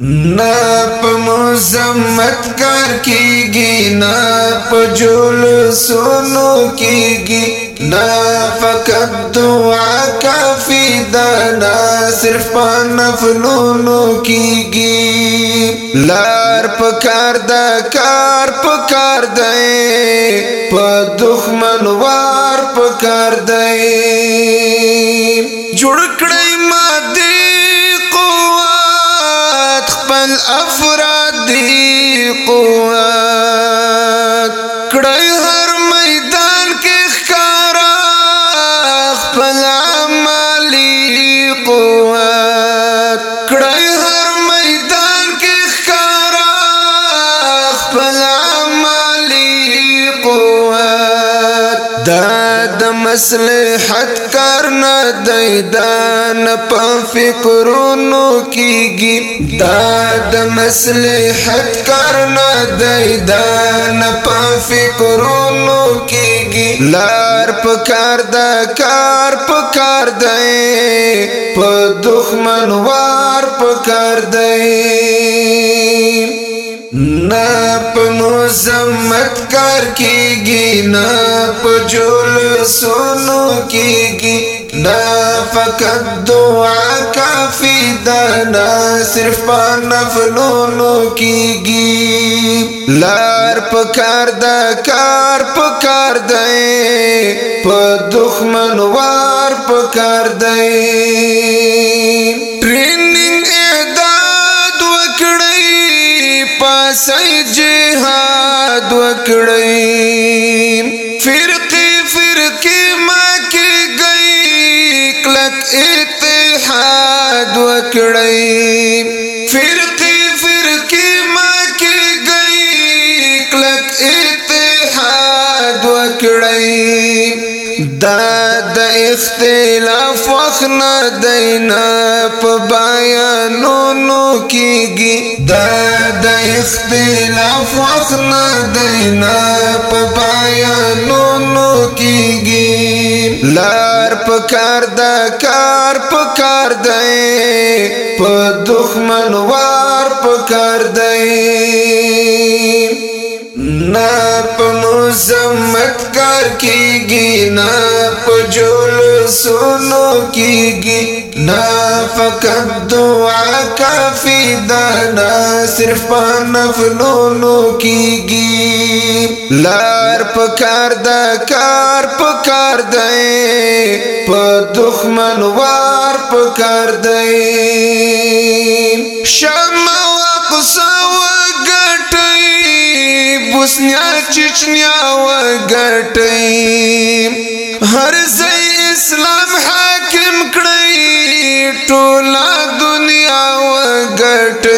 نا په مزمت کار کیږي نا په جول سونو کیږي نا فقط دعا کافی دا نا صرف نفلونو کیږي لار په کار دا کار په کار دی په دښمن وار په کار دی قوة کرنا ہتھ دان پا فکرونو کی گی داد مسلے پا فکرونو کی گی پافی پکار دا کی گی لارپ پا دخمن وار پکار دے نا په مزمت کار کیږي نا په جول سونو کیږي نا فقط دعا کافی دا نا صرف په نفلونو کیږي لار په کار دا کار په کار دی په دښمن وار په کار دی جہاد وکڑی فرقی ماں کی گئی کلک اتحاد وکڑی اختلاف وخنا دینا په بیانونو نو کیږي دا د اختلاف وخنا دینا په بیانونو نو کیږي لار په کار د کار په کار دی په دښمن وار په کار دی نه په مزمت کار کیږي نه په جول سونو کیږي نه فقط دعا کافی ده نه صرف په نفلونو کیږي لار په کار ده کار په کار ده په دښمن وار په کار ده شمع وقصه وګټي بوسنیا چچنیا و گٹئی ہر زی اسلام حاکم کڑئی ٹولا دنیا و گٹئی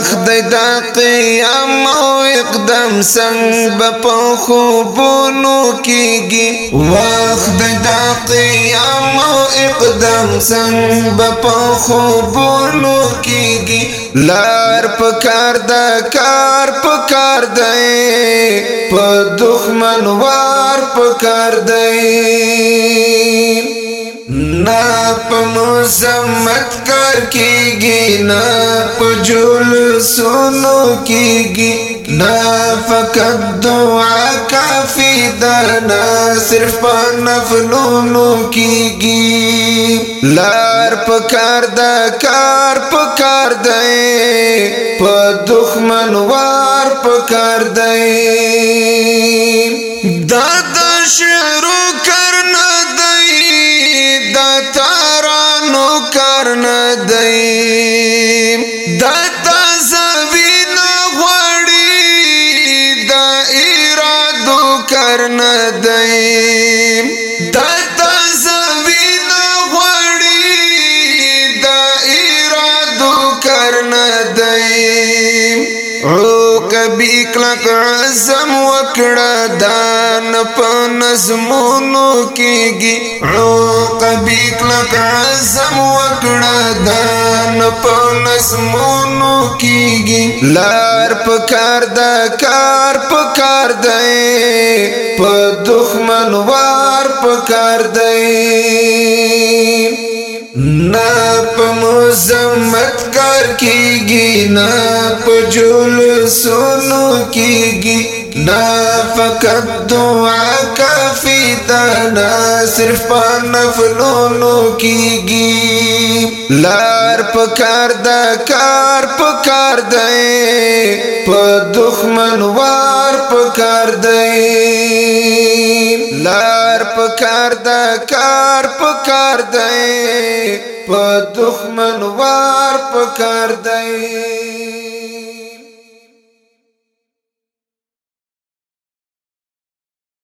وخت دا قیام او اقدام سنگ بپا خوبونو کیگی وخت دا قیام او اقدام سنگ بپا خوبونو کیگی لار پکار دا کار پکار دای په دښمن وار پکار دای نه په مزمت کار کیږي نه په جول سونو کیږي نه فقط دعا کافی ده نه صرف په نفلونو کیږي لار په کار ده کار په کار ده په دښمن وار په کار ده دا د شعرو کار د تارانو کار نه دی د تزوی نه غړي د ارادو کار نه دی د تزوی نه غړي د ارادو کار نه دی ربی کلک عزم وکړه دا نه په نظمونو کېږي ربی کلک عزم وکړه دا نه په نظمونو کېږي لار پکار دا کار پکار دی په دښمن وار پکار دی نه په مزمت کر کی گی نہ پجل سنو کی گی نہ فقط دعا کافی تا نہ صرف نفلونو کی گی لار پکار دا کار پکار دے پا دخمن وار پکار دے لار پکار دا کار پکار دے په دښمن وار پکار دی